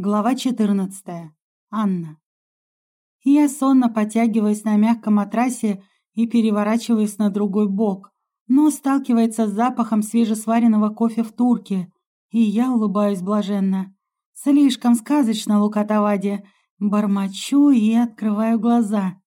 Глава 14. Анна. Я сонно потягиваюсь на мягком матрасе и переворачиваюсь на другой бок. но сталкивается с запахом свежесваренного кофе в турке, и я улыбаюсь блаженно. Слишком сказочно, Лукатавади. Бормочу и открываю глаза.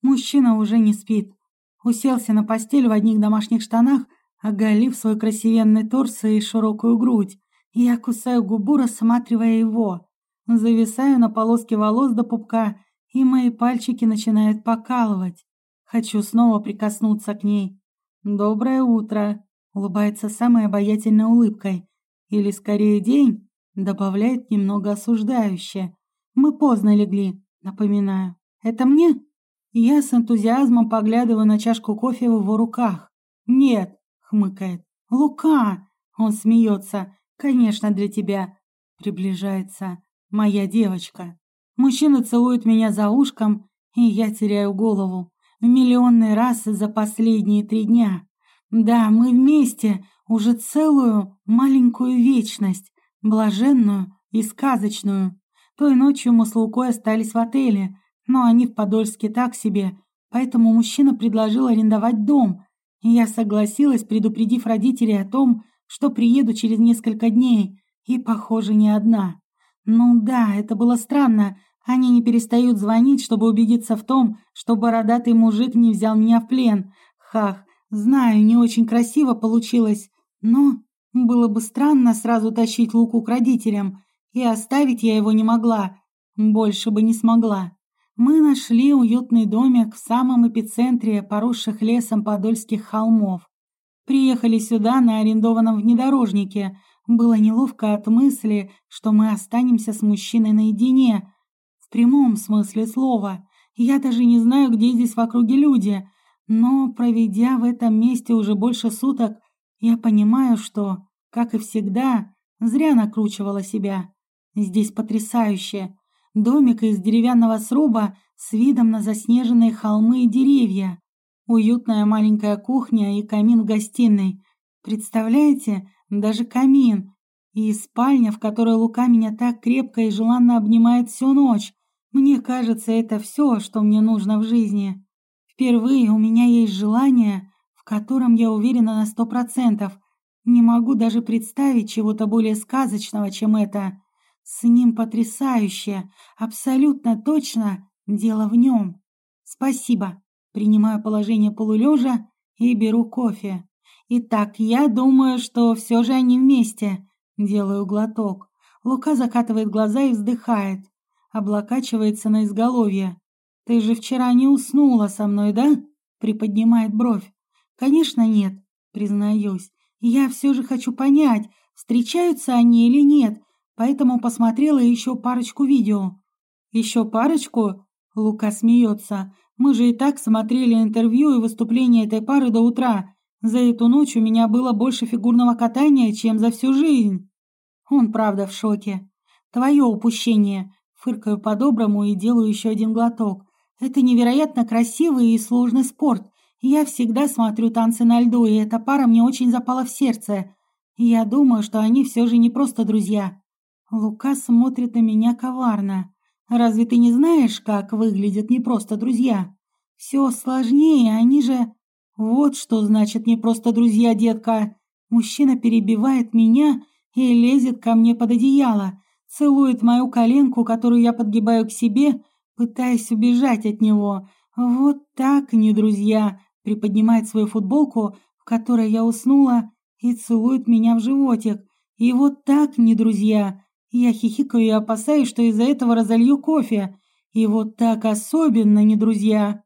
Мужчина уже не спит. Уселся на постель в одних домашних штанах, оголив свой красивенный торс и широкую грудь. Я кусаю губу, рассматривая его. Зависаю на полоске волос до пупка, и мои пальчики начинают покалывать. Хочу снова прикоснуться к ней. «Доброе утро!» — улыбается самой обаятельной улыбкой. «Или скорее день?» — добавляет немного осуждающе. «Мы поздно легли», — напоминаю. «Это мне?» Я с энтузиазмом поглядываю на чашку кофе в его руках. «Нет», — хмыкает. «Лука!» — он смеется. «Конечно, для тебя». Приближается моя девочка. Мужчина целует меня за ушком, и я теряю голову. В миллионный раз за последние три дня. Да, мы вместе уже целую маленькую вечность, блаженную и сказочную. Той ночью мы с Лукой остались в отеле, но они в Подольске так себе, поэтому мужчина предложил арендовать дом, и я согласилась, предупредив родителей о том, что приеду через несколько дней, и, похоже, не одна. Ну да, это было странно. Они не перестают звонить, чтобы убедиться в том, что бородатый мужик не взял меня в плен. Хах, знаю, не очень красиво получилось, но было бы странно сразу тащить Луку к родителям, и оставить я его не могла. Больше бы не смогла. Мы нашли уютный домик в самом эпицентре поросших лесом подольских холмов. Приехали сюда на арендованном внедорожнике, было неловко от мысли, что мы останемся с мужчиной наедине. В прямом смысле слова. Я даже не знаю, где здесь в округе люди. Но, проведя в этом месте уже больше суток, я понимаю, что, как и всегда, зря накручивала себя. Здесь потрясающе. Домик из деревянного сруба с видом на заснеженные холмы и деревья. Уютная маленькая кухня и камин в гостиной. Представляете, даже камин. И спальня, в которой Лука меня так крепко и желанно обнимает всю ночь. Мне кажется, это все, что мне нужно в жизни. Впервые у меня есть желание, в котором я уверена на сто процентов. Не могу даже представить чего-то более сказочного, чем это. С ним потрясающе, абсолютно точно дело в нем. Спасибо. Принимаю положение полулежа и беру кофе. Итак, я думаю, что все же они вместе. Делаю глоток. Лука закатывает глаза и вздыхает. Облокачивается на изголовье. «Ты же вчера не уснула со мной, да?» Приподнимает бровь. «Конечно нет», признаюсь. «Я все же хочу понять, встречаются они или нет, поэтому посмотрела еще парочку видео». «Еще парочку?» Лука смеется. «Мы же и так смотрели интервью и выступления этой пары до утра. За эту ночь у меня было больше фигурного катания, чем за всю жизнь. Он, правда, в шоке. Твое упущение. Фыркаю по-доброму и делаю еще один глоток. Это невероятно красивый и сложный спорт. Я всегда смотрю танцы на льду, и эта пара мне очень запала в сердце. Я думаю, что они все же не просто друзья. Лука смотрит на меня коварно. Разве ты не знаешь, как выглядят не просто друзья? Все сложнее, они же... Вот что значит не просто друзья, детка. Мужчина перебивает меня и лезет ко мне под одеяло, целует мою коленку, которую я подгибаю к себе, пытаясь убежать от него. Вот так, не друзья. Приподнимает свою футболку, в которой я уснула, и целует меня в животик. И вот так, не друзья. Я хихикаю и опасаюсь, что из-за этого разолью кофе. И вот так особенно, не друзья.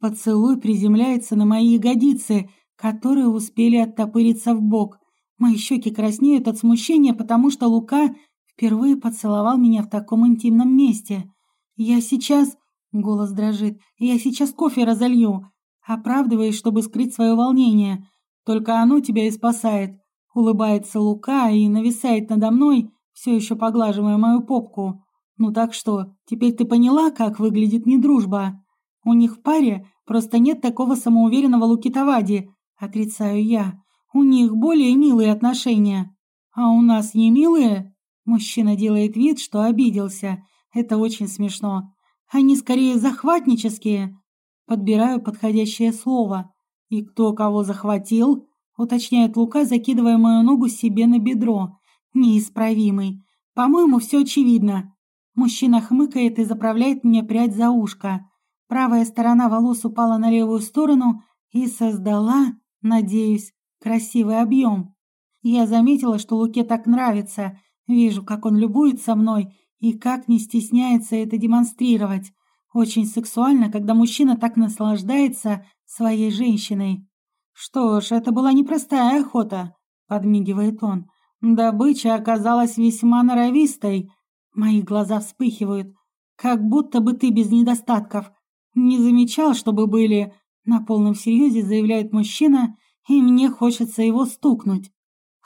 Поцелуй приземляется на мои ягодицы, которые успели оттопыриться в бок. Мои щеки краснеют от смущения, потому что Лука впервые поцеловал меня в таком интимном месте. Я сейчас... Голос дрожит. Я сейчас кофе разолью. Оправдываясь, чтобы скрыть свое волнение. Только оно тебя и спасает. Улыбается Лука и нависает надо мной, все еще поглаживая мою попку. Ну так что, теперь ты поняла, как выглядит недружба? У них в паре просто нет такого самоуверенного Лукитавади, отрицаю я. У них более милые отношения. А у нас не милые? Мужчина делает вид, что обиделся. Это очень смешно. Они скорее захватнические. Подбираю подходящее слово. И кто кого захватил? Уточняет Лука, закидывая мою ногу себе на бедро. Неисправимый. По-моему, все очевидно. Мужчина хмыкает и заправляет мне прядь за ушко. Правая сторона волос упала на левую сторону и создала, надеюсь, красивый объем. Я заметила, что Луке так нравится. Вижу, как он любуется мной и как не стесняется это демонстрировать. Очень сексуально, когда мужчина так наслаждается своей женщиной. «Что ж, это была непростая охота», — подмигивает он. «Добыча оказалась весьма норовистой». Мои глаза вспыхивают. «Как будто бы ты без недостатков. Не замечал, чтобы были...» На полном серьезе заявляет мужчина, и мне хочется его стукнуть.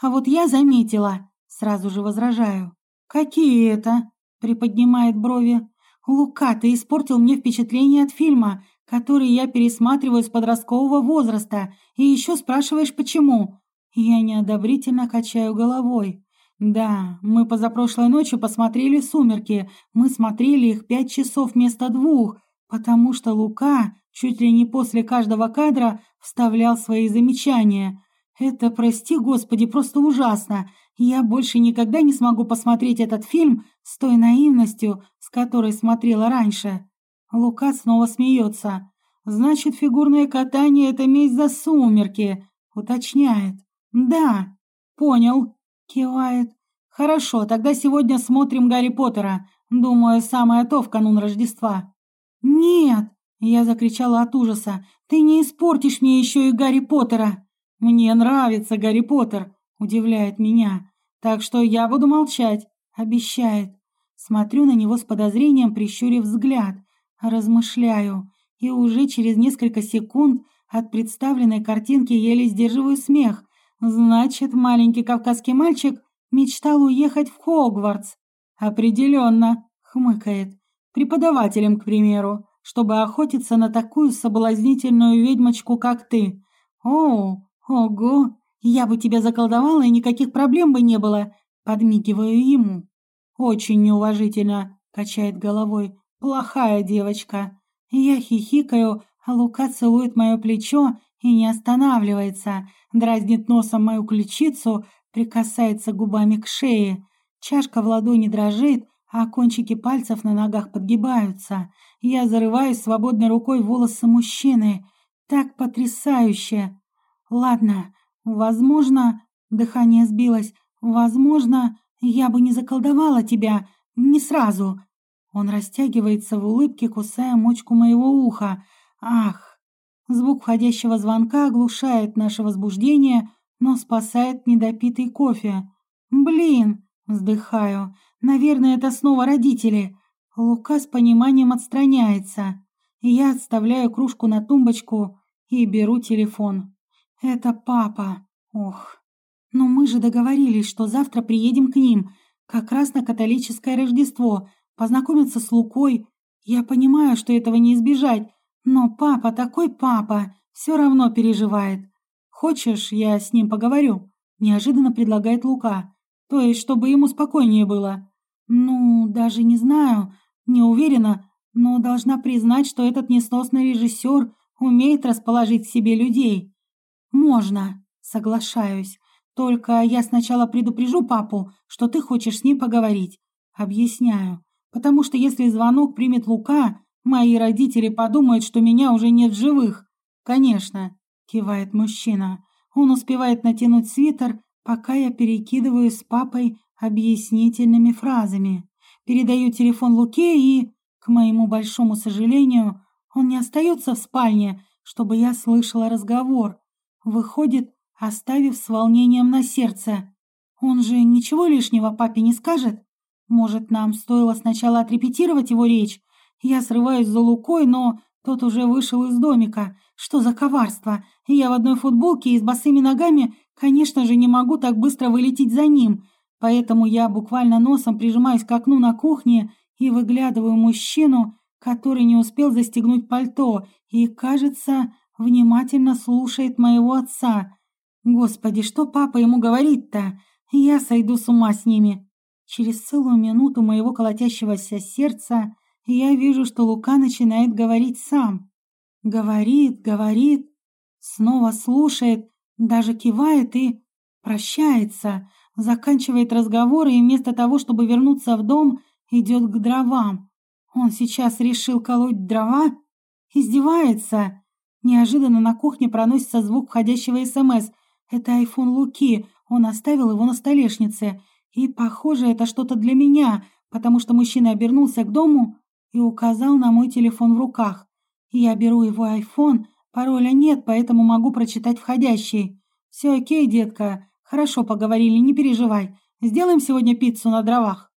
«А вот я заметила», — сразу же возражаю. «Какие это?» Приподнимает брови. «Лука, ты испортил мне впечатление от фильма, который я пересматриваю с подросткового возраста, и еще спрашиваешь, почему?» Я неодобрительно качаю головой. «Да, мы позапрошлой ночью посмотрели «Сумерки». Мы смотрели их пять часов вместо двух, потому что Лука чуть ли не после каждого кадра вставлял свои замечания. Это, прости господи, просто ужасно. Я больше никогда не смогу посмотреть этот фильм с той наивностью, с которой смотрела раньше. Лука снова смеется. Значит, фигурное катание — это месть за сумерки, уточняет. Да, понял, кивает. Хорошо, тогда сегодня смотрим Гарри Поттера. Думаю, самое то в канун Рождества. Нет, я закричала от ужаса. Ты не испортишь мне еще и Гарри Поттера. Мне нравится Гарри Поттер, удивляет меня. Так что я буду молчать, обещает. Смотрю на него с подозрением, прищурив взгляд. Размышляю. И уже через несколько секунд от представленной картинки еле сдерживаю смех. Значит, маленький кавказский мальчик мечтал уехать в Хогвартс. Определенно, хмыкает. Преподавателем, к примеру, чтобы охотиться на такую соблазнительную ведьмочку, как ты. О, ого, я бы тебя заколдовала, и никаких проблем бы не было. Подмигиваю ему. Очень неуважительно, качает головой. Плохая девочка. Я хихикаю, а Лука целует мое плечо и не останавливается. Дразнит носом мою ключицу, прикасается губами к шее. Чашка в ладони дрожит, а кончики пальцев на ногах подгибаются. Я зарываюсь свободной рукой волосы мужчины. Так потрясающе! Ладно, Возможно, дыхание сбилось. Возможно, я бы не заколдовала тебя. Не сразу. Он растягивается в улыбке, кусая мочку моего уха. Ах! Звук входящего звонка оглушает наше возбуждение, но спасает недопитый кофе. Блин! Вздыхаю. Наверное, это снова родители. Лука с пониманием отстраняется. Я отставляю кружку на тумбочку и беру телефон. «Это папа. Ох. Но мы же договорились, что завтра приедем к ним, как раз на католическое Рождество, познакомиться с Лукой. Я понимаю, что этого не избежать, но папа такой папа, все равно переживает. Хочешь, я с ним поговорю?» Неожиданно предлагает Лука. То есть, чтобы ему спокойнее было. Ну, даже не знаю, не уверена, но должна признать, что этот несносный режиссер умеет расположить к себе людей. «Можно, соглашаюсь. Только я сначала предупрежу папу, что ты хочешь с ним поговорить. Объясняю. Потому что если звонок примет Лука, мои родители подумают, что меня уже нет в живых. Конечно, кивает мужчина. Он успевает натянуть свитер, пока я перекидываю с папой объяснительными фразами. Передаю телефон Луке и, к моему большому сожалению, он не остается в спальне, чтобы я слышала разговор. Выходит, оставив с волнением на сердце. Он же ничего лишнего папе не скажет? Может, нам стоило сначала отрепетировать его речь? Я срываюсь за Лукой, но тот уже вышел из домика. Что за коварство? Я в одной футболке и с босыми ногами, конечно же, не могу так быстро вылететь за ним. Поэтому я буквально носом прижимаюсь к окну на кухне и выглядываю мужчину, который не успел застегнуть пальто и, кажется, внимательно слушает моего отца. Господи, что папа ему говорит-то? Я сойду с ума с ними. Через целую минуту моего колотящегося сердца я вижу, что Лука начинает говорить сам. Говорит, говорит, снова слушает, даже кивает и прощается, заканчивает разговор и вместо того, чтобы вернуться в дом, идет к дровам. Он сейчас решил колоть дрова? Издевается? Неожиданно на кухне проносится звук входящего СМС. Это айфон Луки, он оставил его на столешнице. И, похоже, это что-то для меня, потому что мужчина обернулся к дому и указал на мой телефон в руках. Я беру его айфон, пароля нет, поэтому могу прочитать входящий. «Все окей, детка, хорошо поговорили, не переживай. Сделаем сегодня пиццу на дровах».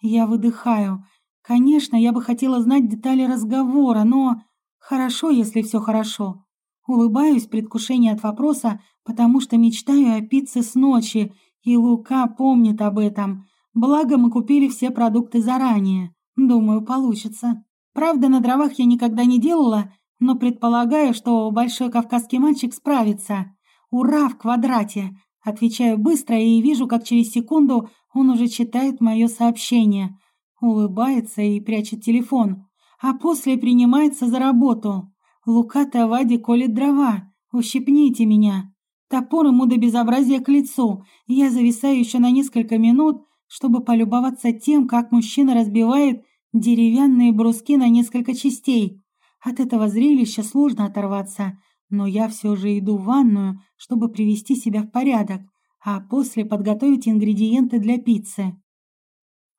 Я выдыхаю. Конечно, я бы хотела знать детали разговора, но... Хорошо, если все хорошо. Улыбаюсь в предвкушении от вопроса, потому что мечтаю о пицце с ночи, и Лука помнит об этом. Благо, мы купили все продукты заранее. Думаю, получится. Правда, на дровах я никогда не делала, но предполагаю, что большой кавказский мальчик справится. Ура, в квадрате! Отвечаю быстро и вижу, как через секунду он уже читает мое сообщение. Улыбается и прячет телефон. А после принимается за работу. Лука Тавади колет дрова. Ущипните меня. Топор ему до безобразия к лицу. Я зависаю еще на несколько минут, чтобы полюбоваться тем, как мужчина разбивает деревянные бруски на несколько частей. От этого зрелища сложно оторваться, но я все же иду в ванную, чтобы привести себя в порядок, а после подготовить ингредиенты для пиццы.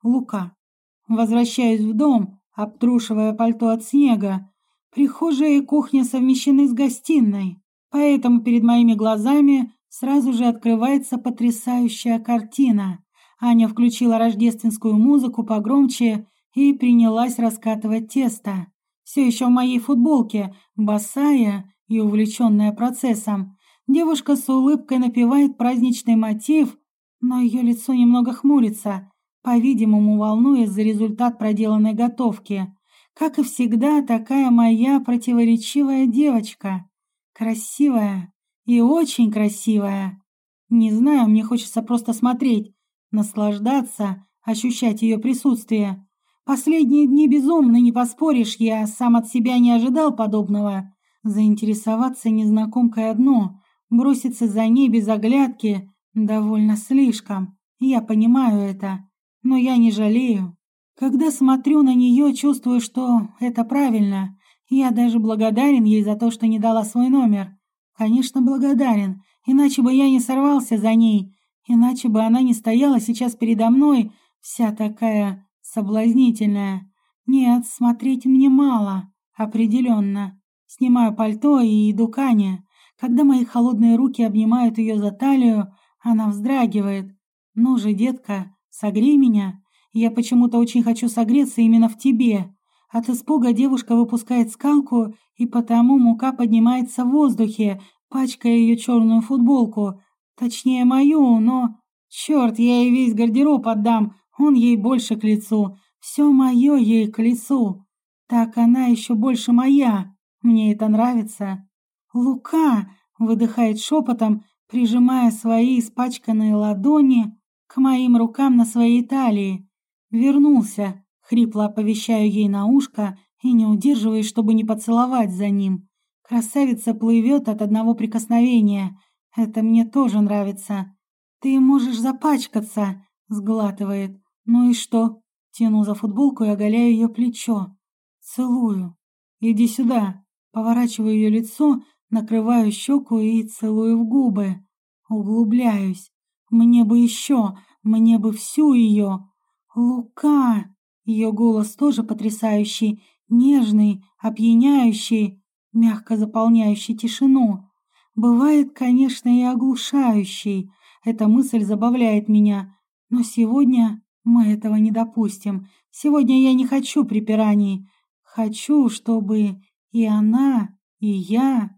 Лука. Возвращаюсь в дом, обтрушивая пальто от снега. Прихожая и кухня совмещены с гостиной. Поэтому перед моими глазами сразу же открывается потрясающая картина. Аня включила рождественскую музыку погромче и принялась раскатывать тесто. Все еще в моей футболке, босая и увлеченная процессом. Девушка с улыбкой напевает праздничный мотив, но ее лицо немного хмурится, по-видимому, волнуясь за результат проделанной готовки. Как и всегда, такая моя противоречивая девочка. Красивая и очень красивая. Не знаю, мне хочется просто смотреть, наслаждаться, ощущать ее присутствие. Последние дни безумны, не поспоришь, я сам от себя не ожидал подобного. Заинтересоваться незнакомкой одно, броситься за ней без оглядки довольно слишком. Я понимаю это, но я не жалею. Когда смотрю на нее, чувствую, что это правильно. Я даже благодарен ей за то, что не дала свой номер. Конечно, благодарен, иначе бы я не сорвался за ней, иначе бы она не стояла сейчас передо мной, вся такая соблазнительная. Нет, смотреть мне мало, определенно. Снимаю пальто и иду к Ане. Когда мои холодные руки обнимают ее за талию, она вздрагивает. «Ну же, детка, согрей меня. Я почему-то очень хочу согреться именно в тебе. От испуга девушка выпускает скалку, и потому мука поднимается в воздухе, пачкая ее черную футболку. Точнее, мою, но... Черт, я ей весь гардероб отдам, он ей больше к лицу. Все мое ей к лицу. Так она еще больше моя. Мне это нравится. «Лука!» — выдыхает шепотом, прижимая свои испачканные ладони к моим рукам на своей талии. Вернулся. Хрипло оповещаю ей на ушко и не удерживаюсь, чтобы не поцеловать за ним. Красавица плывет от одного прикосновения. Это мне тоже нравится. «Ты можешь запачкаться», — сглатывает. «Ну и что?» Тяну за футболку и оголяю ее плечо. Целую. «Иди сюда». Поворачиваю ее лицо, накрываю щеку и целую в губы. Углубляюсь. Мне бы еще, мне бы всю ее. «Лука!» Ее голос тоже потрясающий, нежный, опьяняющий, мягко заполняющий тишину. Бывает, конечно, и оглушающий. Эта мысль забавляет меня. Но сегодня мы этого не допустим. Сегодня я не хочу припираний. Хочу, чтобы и она, и я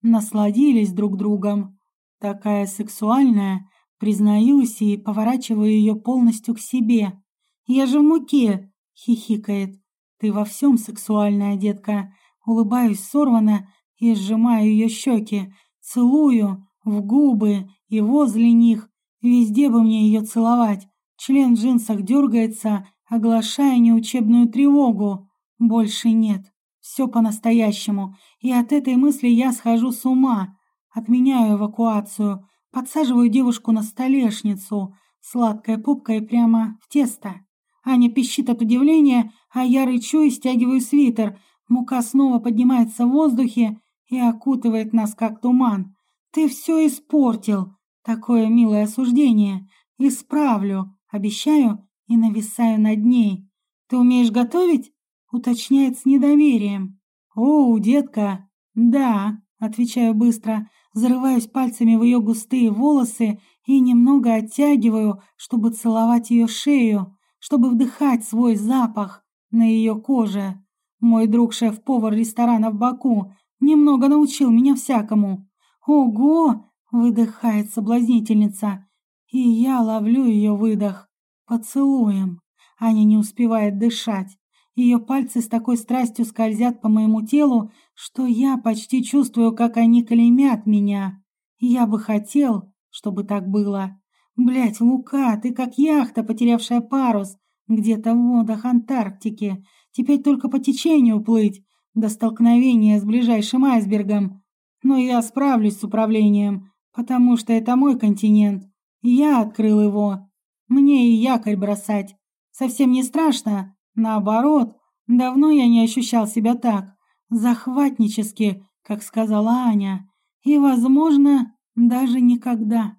насладились друг другом. Такая сексуальная, признаюсь и поворачиваю ее полностью к себе. Я же в муке, хихикает. Ты во всем сексуальная, детка. Улыбаюсь сорвано и сжимаю ее щеки. Целую в губы и возле них. Везде бы мне ее целовать. Член в джинсах дергается, оглашая неучебную тревогу. Больше нет. Все по-настоящему. И от этой мысли я схожу с ума. Отменяю эвакуацию. Подсаживаю девушку на столешницу. Сладкой пупкой прямо в тесто. Аня пищит от удивления, а я рычу и стягиваю свитер. Мука снова поднимается в воздухе и окутывает нас, как туман. «Ты все испортил!» Такое милое осуждение. «Исправлю!» Обещаю и нависаю над ней. «Ты умеешь готовить?» Уточняет с недоверием. «Оу, детка!» «Да», отвечаю быстро, зарываюсь пальцами в ее густые волосы и немного оттягиваю, чтобы целовать ее шею, чтобы вдыхать свой запах на ее коже. Мой друг шеф-повар ресторана в Баку немного научил меня всякому. «Ого!» — выдыхает соблазнительница. И я ловлю ее выдох. Поцелуем. Аня не успевает дышать. Ее пальцы с такой страстью скользят по моему телу, что я почти чувствую, как они клеймят меня. Я бы хотел, чтобы так было. Блять, Лука, ты как яхта, потерявшая парус, где-то в водах Антарктики. Теперь только по течению плыть, до столкновения с ближайшим айсбергом. Но я справлюсь с управлением, потому что это мой континент. Я открыл его. Мне и якорь бросать. Совсем не страшно. Наоборот, давно я не ощущал себя так. Захватнически, как сказала Аня. И, возможно, даже никогда.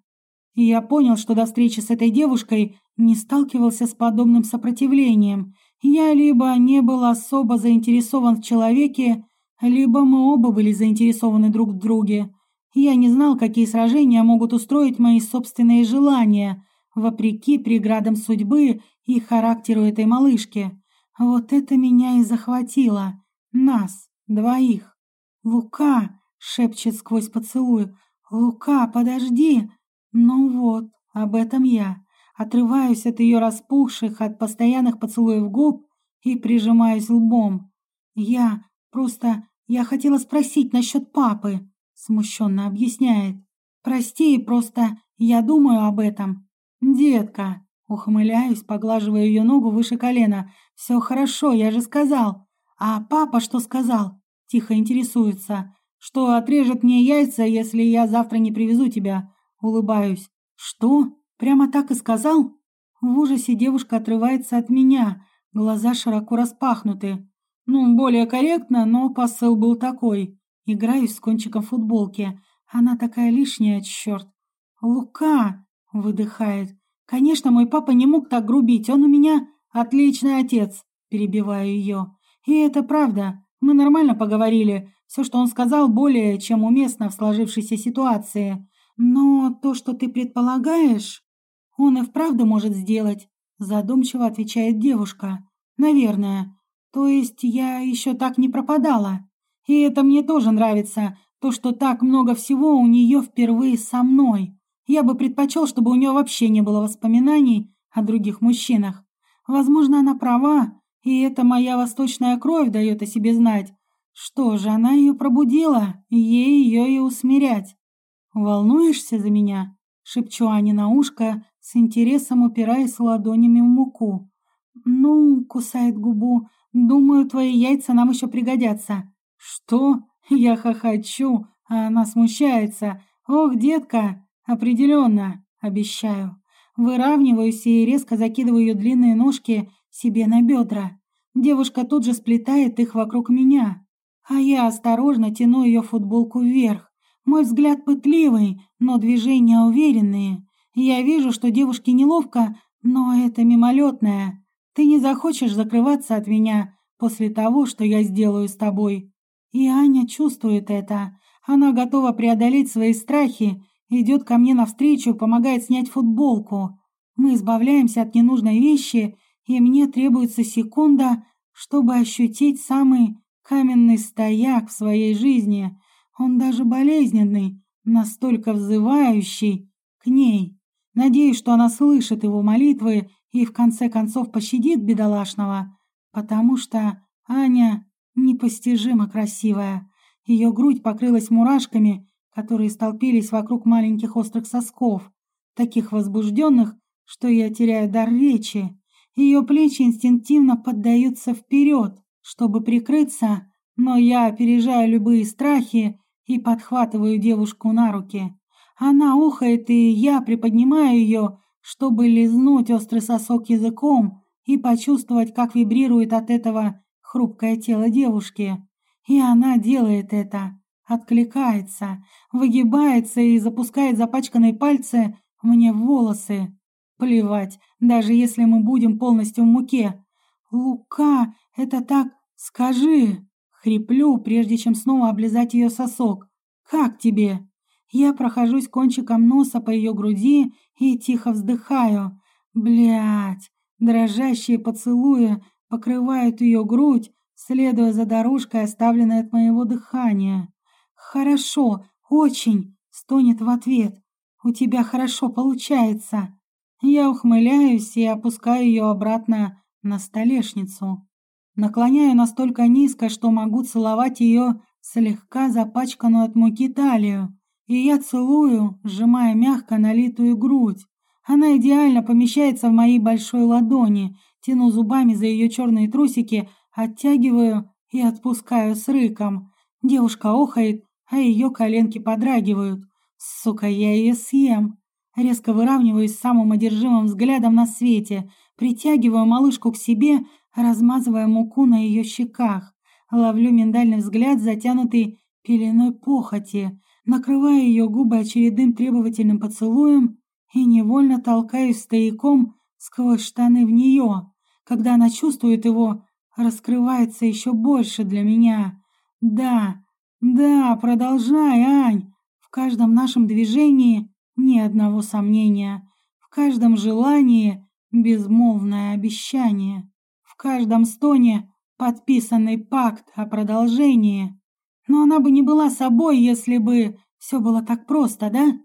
И я понял, что до встречи с этой девушкой не сталкивался с подобным сопротивлением. Я либо не был особо заинтересован в человеке, либо мы оба были заинтересованы друг в друге. Я не знал, какие сражения могут устроить мои собственные желания, вопреки преградам судьбы и характеру этой малышки. Вот это меня и захватило. Нас, двоих. «Лука!» — шепчет сквозь поцелуй. «Лука, подожди!» Ну вот, об этом я. Отрываюсь от ее распухших от постоянных поцелуев губ и прижимаюсь лбом. Я просто... Я хотела спросить насчет папы смущенно объясняет. «Прости, просто я думаю об этом». «Детка», ухмыляюсь, поглаживая ее ногу выше колена. «Все хорошо, я же сказал». «А папа что сказал?» Тихо интересуется. «Что отрежет мне яйца, если я завтра не привезу тебя?» Улыбаюсь. «Что? Прямо так и сказал?» В ужасе девушка отрывается от меня, глаза широко распахнуты. Ну, более корректно, но посыл был такой. Играюсь с кончиком футболки. Она такая лишняя, черт. «Лука!» — выдыхает. «Конечно, мой папа не мог так грубить. Он у меня отличный отец!» — перебиваю ее. «И это правда. Мы нормально поговорили. Все, что он сказал, более чем уместно в сложившейся ситуации. Но то, что ты предполагаешь, он и вправду может сделать», — задумчиво отвечает девушка. «Наверное. То есть я еще так не пропадала?» И это мне тоже нравится, то, что так много всего у нее впервые со мной. Я бы предпочел, чтобы у нее вообще не было воспоминаний о других мужчинах. Возможно, она права, и это моя восточная кровь дает о себе знать. Что же, она ее пробудила, ей ее и усмирять. «Волнуешься за меня?» — шепчу Ане на ушко, с интересом упираясь ладонями в муку. «Ну, — кусает губу, — думаю, твои яйца нам еще пригодятся. «Что? Я хохочу, а она смущается. Ох, детка, определенно, обещаю». Выравниваюсь и резко закидываю ее длинные ножки себе на бедра. Девушка тут же сплетает их вокруг меня, а я осторожно тяну ее футболку вверх. Мой взгляд пытливый, но движения уверенные. Я вижу, что девушке неловко, но это мимолетное. Ты не захочешь закрываться от меня после того, что я сделаю с тобой. И Аня чувствует это. Она готова преодолеть свои страхи, идет ко мне навстречу, помогает снять футболку. Мы избавляемся от ненужной вещи, и мне требуется секунда, чтобы ощутить самый каменный стояк в своей жизни. Он даже болезненный, настолько взывающий к ней. Надеюсь, что она слышит его молитвы и в конце концов пощадит бедолашного, потому что Аня непостижимо красивая. Ее грудь покрылась мурашками, которые столпились вокруг маленьких острых сосков, таких возбужденных, что я теряю дар речи. Ее плечи инстинктивно поддаются вперед, чтобы прикрыться, но я опережаю любые страхи и подхватываю девушку на руки. Она ухает, и я приподнимаю ее, чтобы лизнуть острый сосок языком и почувствовать, как вибрирует от этого хрупкое тело девушки. И она делает это, откликается, выгибается и запускает запачканные пальцы мне в волосы. Плевать, даже если мы будем полностью в муке. «Лука, это так... Скажи!» Хриплю, прежде чем снова облизать ее сосок. «Как тебе?» Я прохожусь кончиком носа по ее груди и тихо вздыхаю. Блять, дрожащие поцелуи покрывают ее грудь, следуя за дорожкой, оставленной от моего дыхания. «Хорошо, очень!» — стонет в ответ. «У тебя хорошо получается!» Я ухмыляюсь и опускаю ее обратно на столешницу. Наклоняю настолько низко, что могу целовать ее слегка запачканную от муки талию. И я целую, сжимая мягко налитую грудь. Она идеально помещается в моей большой ладони. Тяну зубами за ее черные трусики, оттягиваю и отпускаю с рыком. Девушка охает, а ее коленки подрагивают. Сука, я ее съем. Резко выравниваюсь самым одержимым взглядом на свете, притягиваю малышку к себе, размазывая муку на ее щеках. Ловлю миндальный взгляд, затянутый пеленой похоти, накрываю ее губы очередным требовательным поцелуем и невольно толкаюсь стояком сквозь штаны в нее. Когда она чувствует его, раскрывается еще больше для меня. Да, да, продолжай, Ань. В каждом нашем движении ни одного сомнения. В каждом желании безмолвное обещание. В каждом стоне подписанный пакт о продолжении. Но она бы не была собой, если бы все было так просто, да?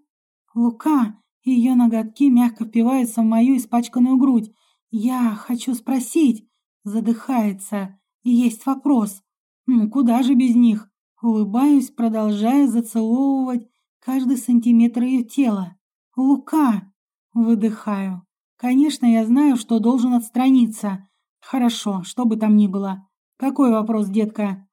Лука, ее ноготки мягко впиваются в мою испачканную грудь. Я хочу спросить. Задыхается. Есть вопрос. Ну, куда же без них? Улыбаюсь, продолжая зацеловывать каждый сантиметр ее тела. «Лука!» Выдыхаю. Конечно, я знаю, что должен отстраниться. Хорошо, что бы там ни было. Какой вопрос, детка?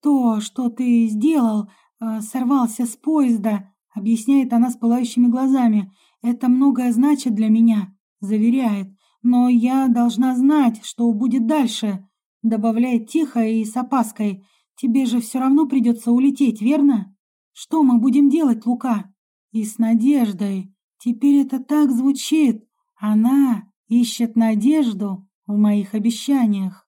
То, что ты сделал, э, сорвался с поезда, объясняет она с пылающими глазами. Это многое значит для меня, заверяет. Но я должна знать, что будет дальше, добавляет тихо и с опаской. Тебе же все равно придется улететь, верно? Что мы будем делать, Лука? И с надеждой. Теперь это так звучит. Она ищет надежду в моих обещаниях.